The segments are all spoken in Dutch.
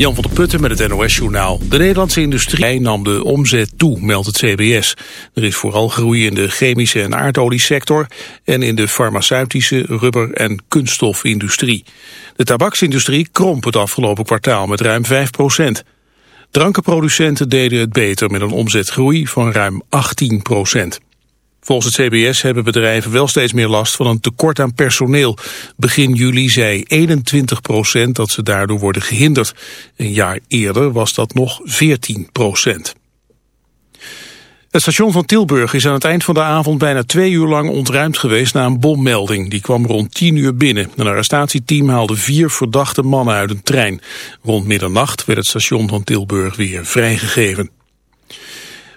Jan van der Putten met het NOS-journaal. De Nederlandse industrie nam de omzet toe, meldt het CBS. Er is vooral groei in de chemische en aardoliesector... en in de farmaceutische, rubber- en kunststofindustrie. De tabaksindustrie kromp het afgelopen kwartaal met ruim 5 procent. Drankenproducenten deden het beter met een omzetgroei van ruim 18 procent. Volgens het CBS hebben bedrijven wel steeds meer last van een tekort aan personeel. Begin juli zei 21 procent dat ze daardoor worden gehinderd. Een jaar eerder was dat nog 14 procent. Het station van Tilburg is aan het eind van de avond bijna twee uur lang ontruimd geweest na een bommelding. Die kwam rond tien uur binnen. Een arrestatieteam haalde vier verdachte mannen uit een trein. Rond middernacht werd het station van Tilburg weer vrijgegeven.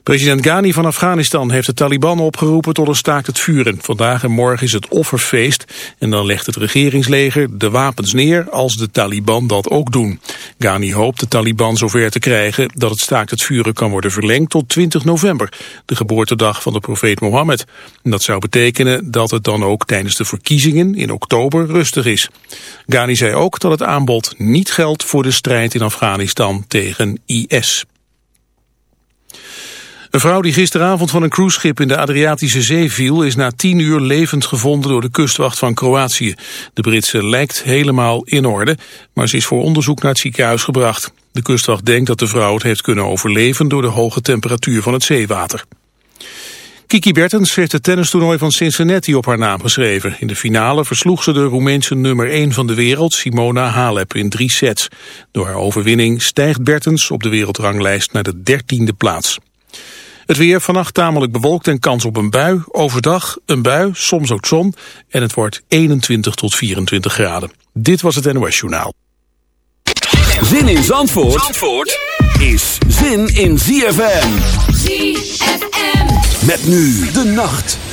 President Ghani van Afghanistan heeft de Taliban opgeroepen tot een staakt het vuren. Vandaag en morgen is het offerfeest en dan legt het regeringsleger de wapens neer als de Taliban dat ook doen. Ghani hoopt de Taliban zover te krijgen dat het staakt het vuren kan worden verlengd tot 20 november, de geboortedag van de profeet Mohammed. dat zou betekenen dat het dan ook tijdens de verkiezingen in oktober rustig is. Ghani zei ook dat het aanbod niet geldt voor de strijd in Afghanistan tegen IS. Een vrouw die gisteravond van een cruiseschip in de Adriatische Zee viel... is na tien uur levend gevonden door de kustwacht van Kroatië. De Britse lijkt helemaal in orde, maar ze is voor onderzoek naar het ziekenhuis gebracht. De kustwacht denkt dat de vrouw het heeft kunnen overleven... door de hoge temperatuur van het zeewater. Kiki Bertens heeft het tennistoernooi van Cincinnati op haar naam geschreven. In de finale versloeg ze de Roemeense nummer 1 van de wereld, Simona Halep, in drie sets. Door haar overwinning stijgt Bertens op de wereldranglijst naar de dertiende plaats. Het weer vannacht tamelijk bewolkt en kans op een bui. Overdag een bui, soms ook zon. En het wordt 21 tot 24 graden. Dit was het NOS Journaal. Zin in Zandvoort, Zandvoort is zin in ZFM. ZFM. Met nu de nacht.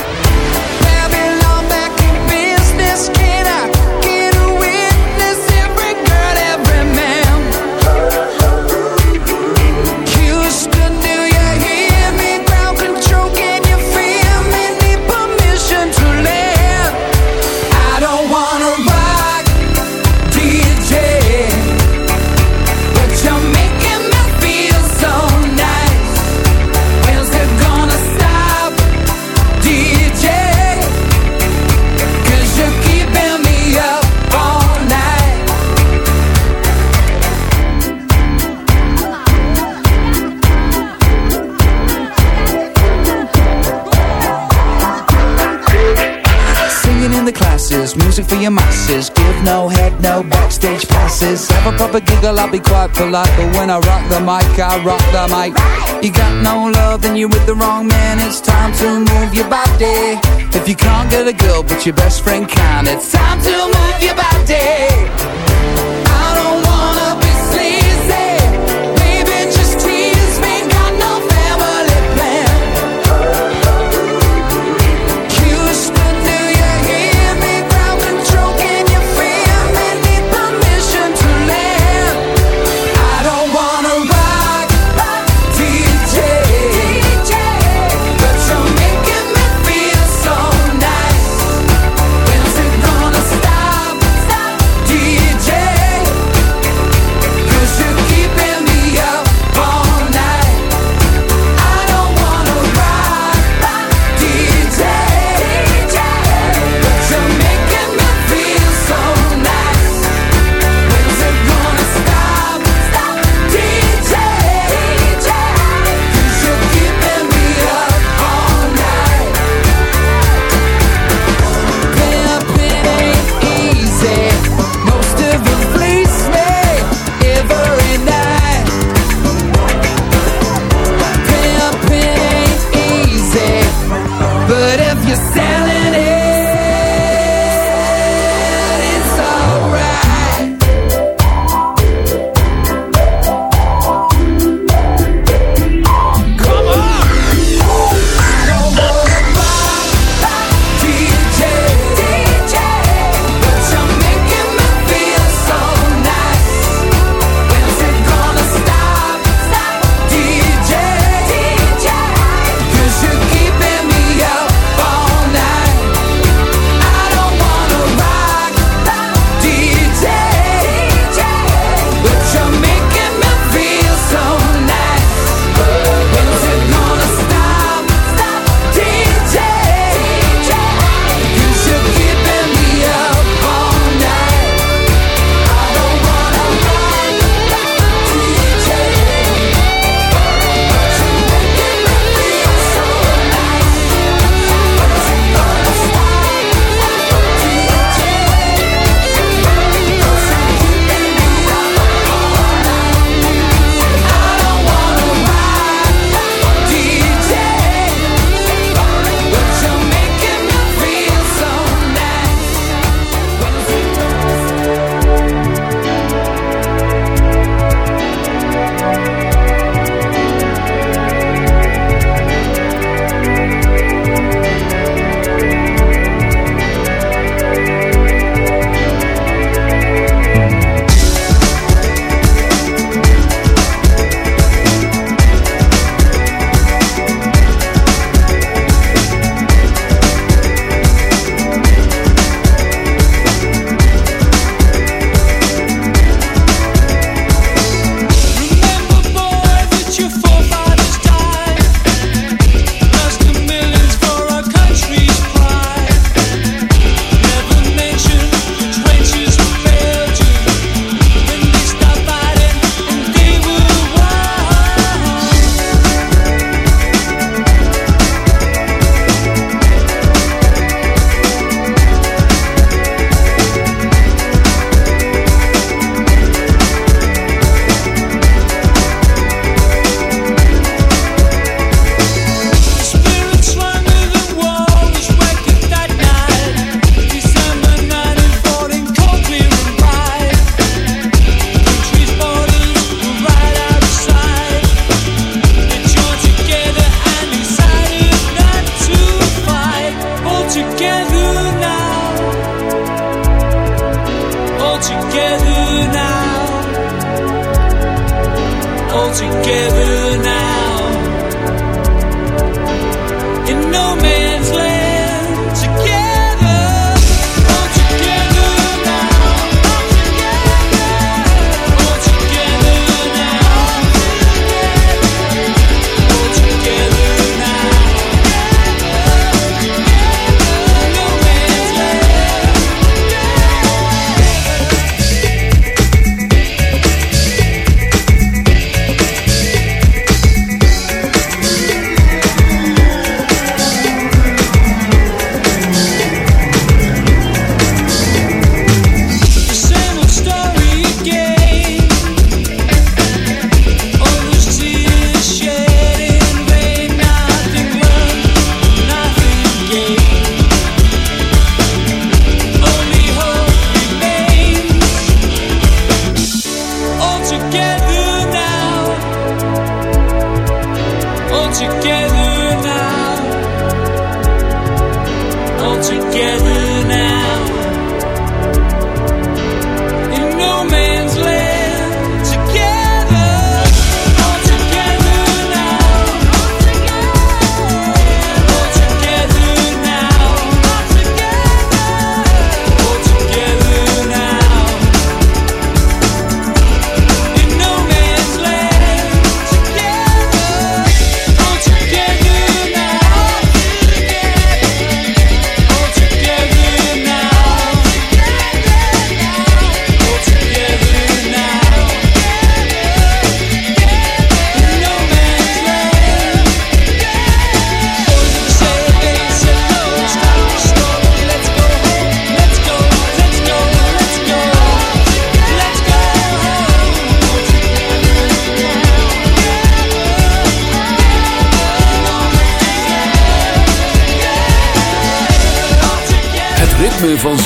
Music for your masses. Give no head, no backstage passes. Have a proper giggle, I'll be quite polite. But when I rock the mic, I rock the mic. You got no love, then you're with the wrong man. It's time to move your body. If you can't get a girl, but your best friend can, it's time to move your body.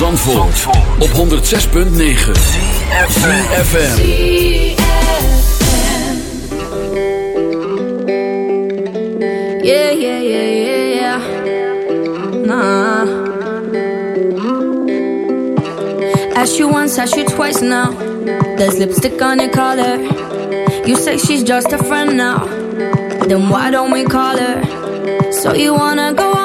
Op 106.9 FM. Yeah, yeah, yeah, yeah, yeah. Nah. Ask you once, ask you twice now. There's lipstick on your collar. You say she's just a friend now. Then why don't we call her? So you wanna go on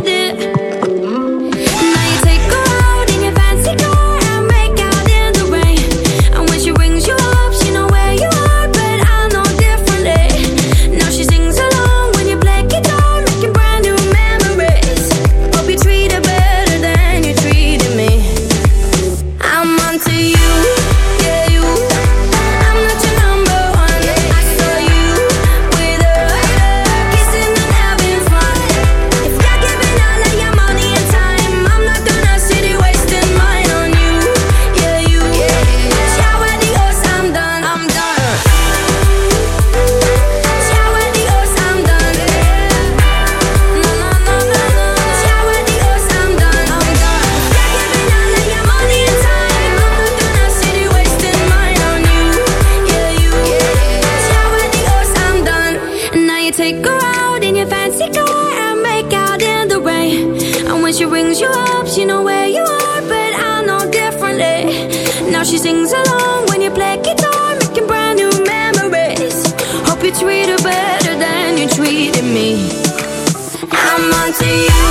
you.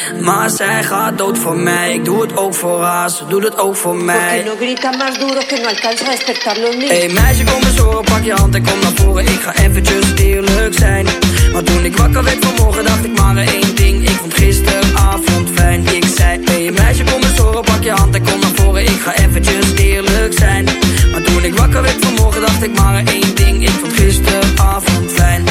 Maar zij gaat dood voor mij. Ik doe het ook voor haar, ze doet het ook voor mij. No grita más duro que no alcanza a despertarlo en mí. Hey meisje, kom eens horen, pak je hand en kom naar voren. Ik ga eventjes eerlijk zijn. Maar toen ik wakker werd vanmorgen, dacht ik maar één ding. Ik vond gisteravond fijn. Ik zei, hey meisje, kom eens horen, pak je hand en kom naar voren. Ik ga eventjes eerlijk zijn. Maar toen ik wakker werd vanmorgen, dacht ik maar één ding. Ik vond gisteravond fijn.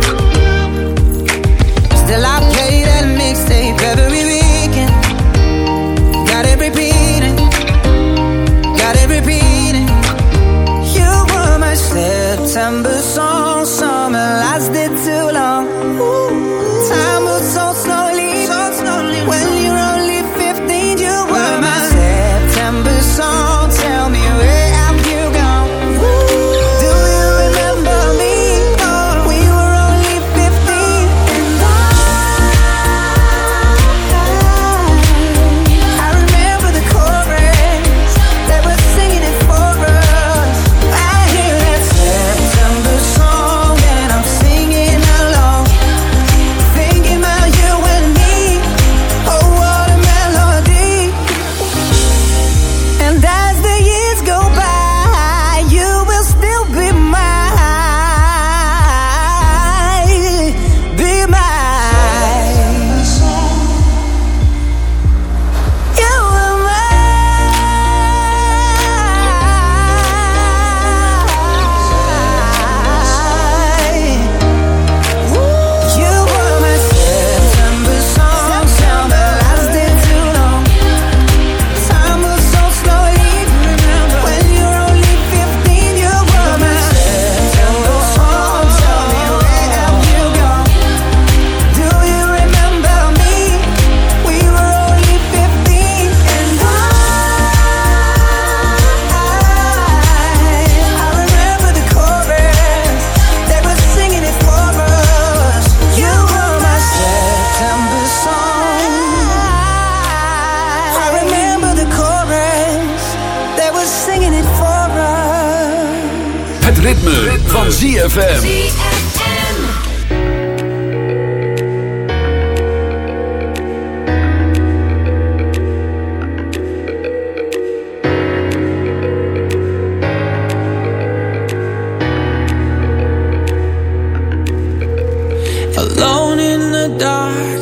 ritme, ritme. van ZFM. Alone in the dark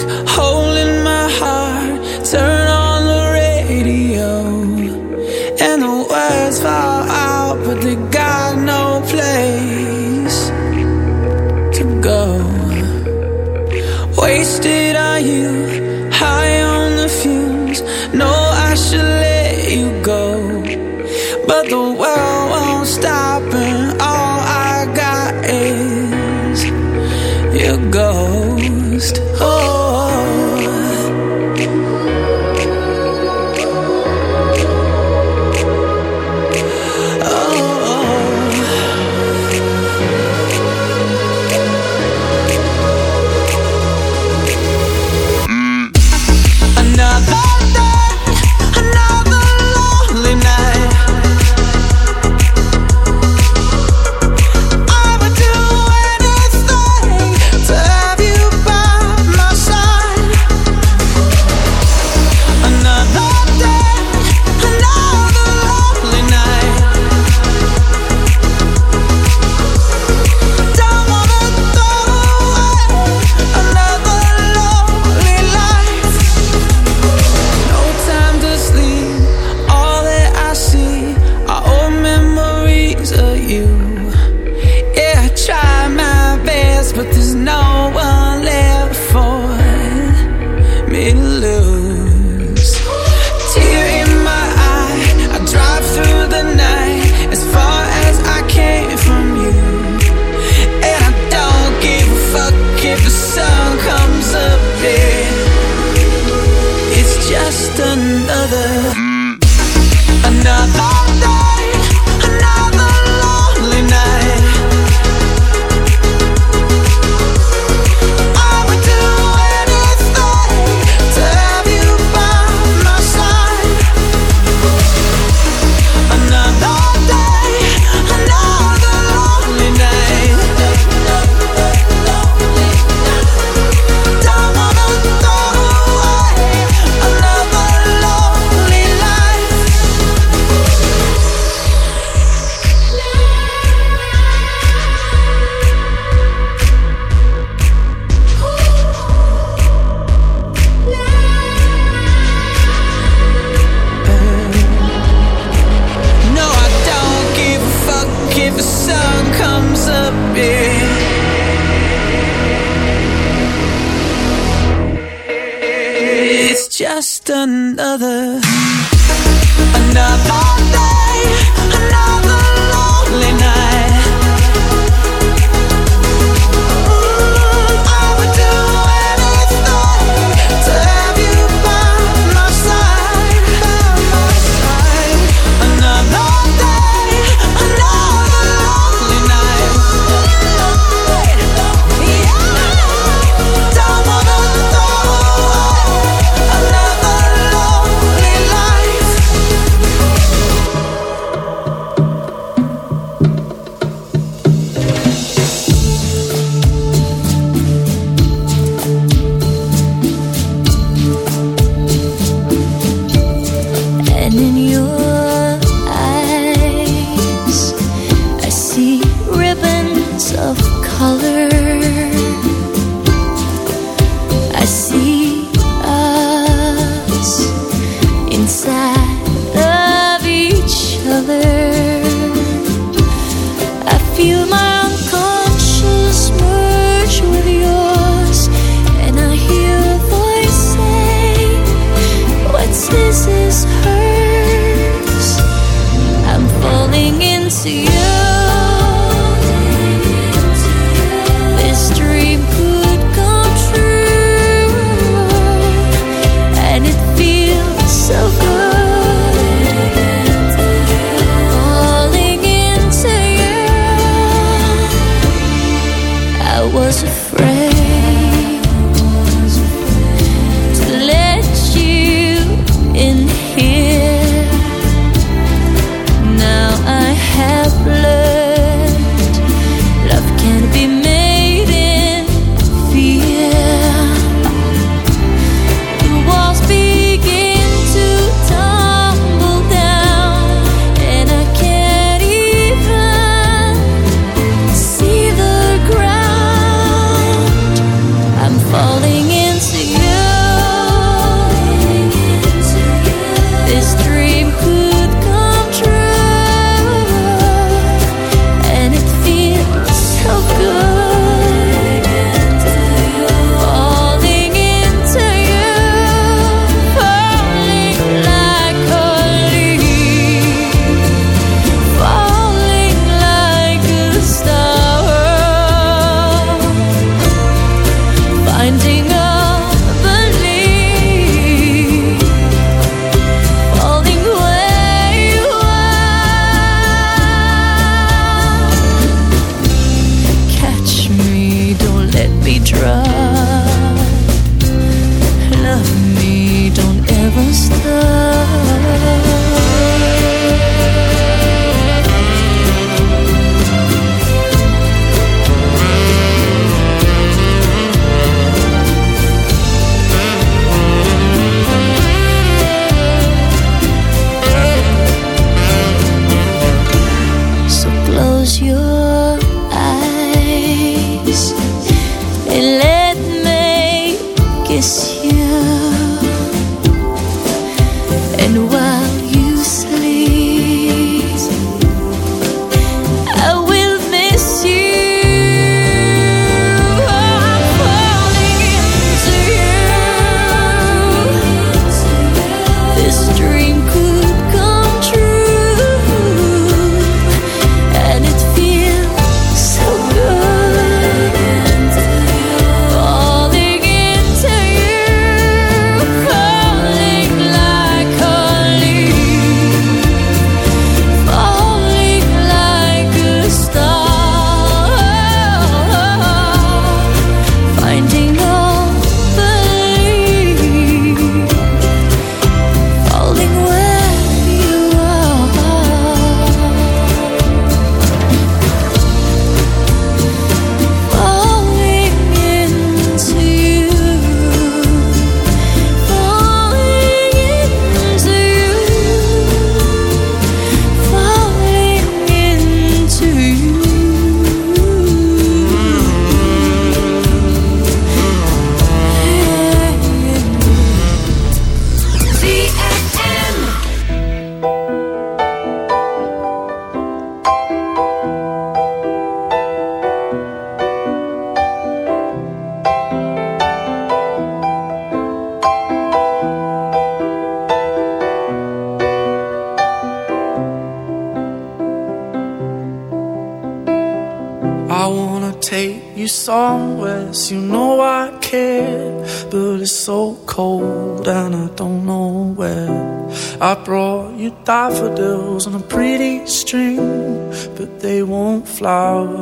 flower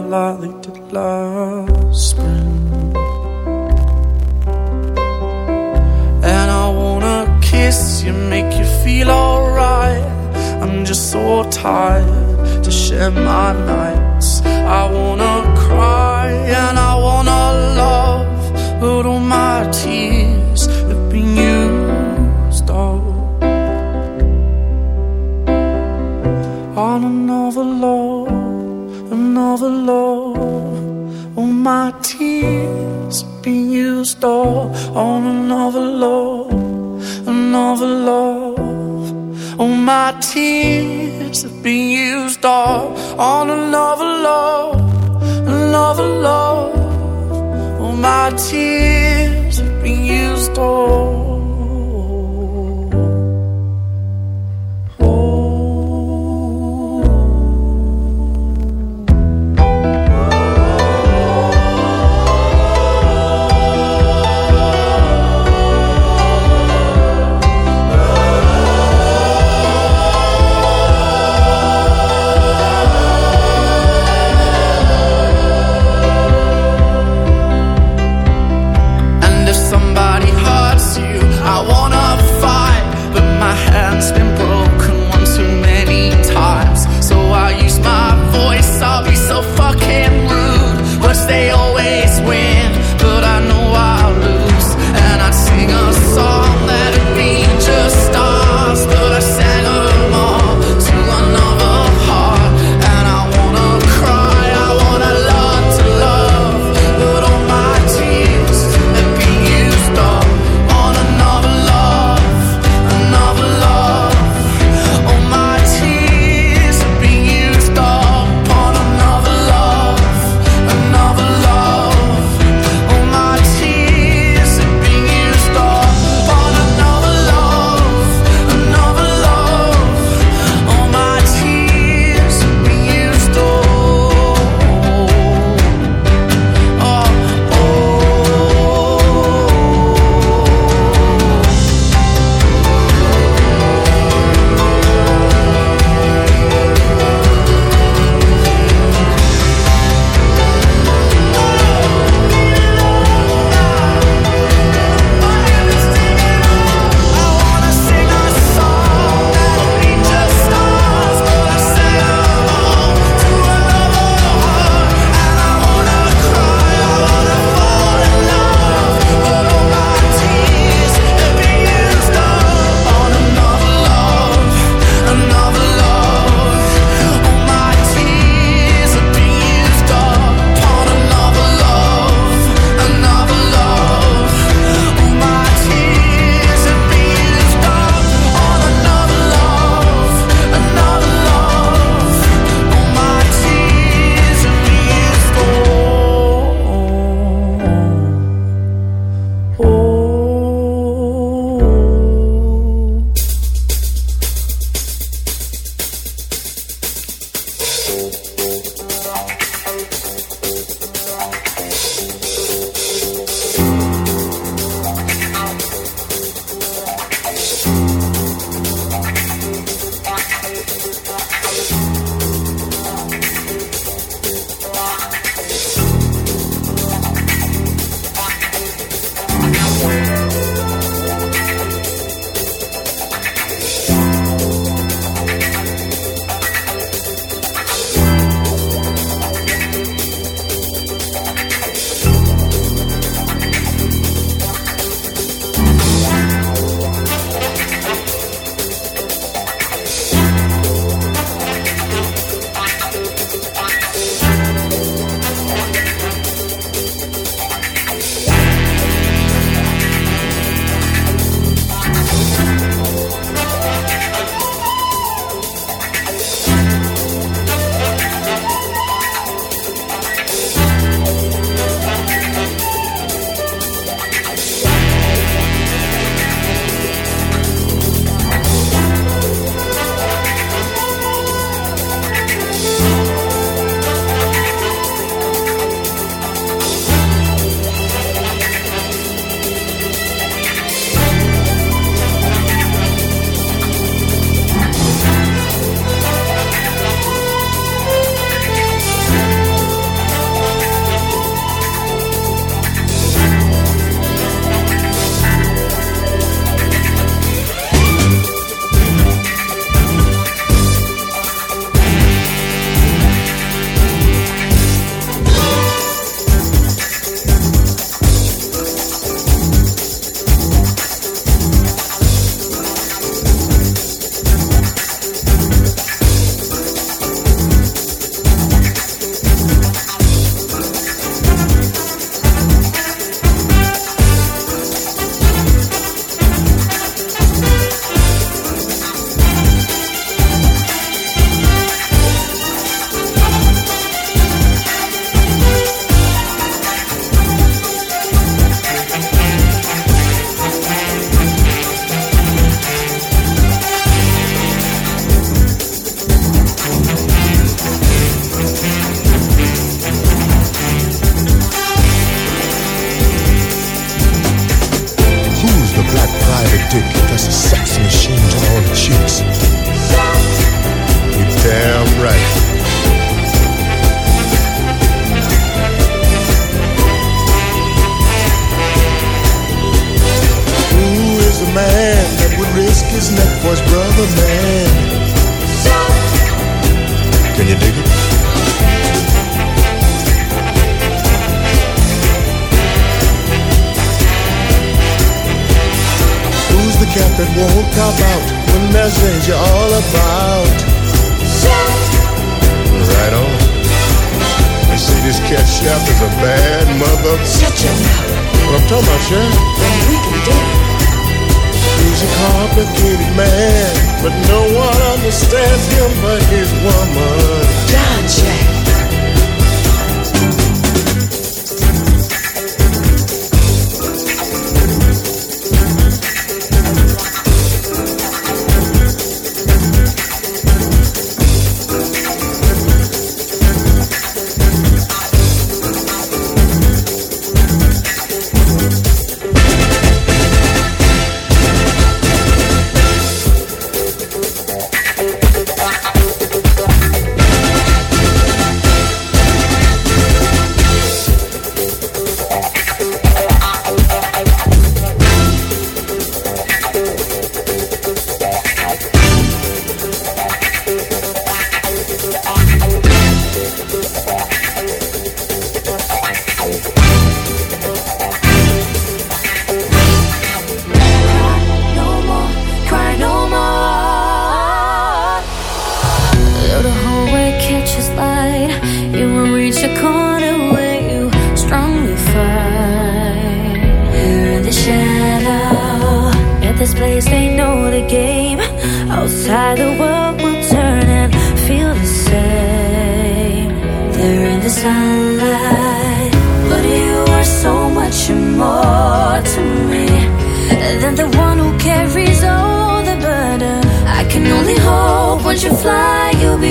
you dig it? Who's the cat that won't cop out when there's danger all about? Shout! Right on. You see, this cat chef is a bad mother. Shut your mouth. What I'm talking about, Chef? Well, we can do it. He's a complicated man but no one understands him but his woman. John Jack. You fly, you'll be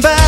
coming back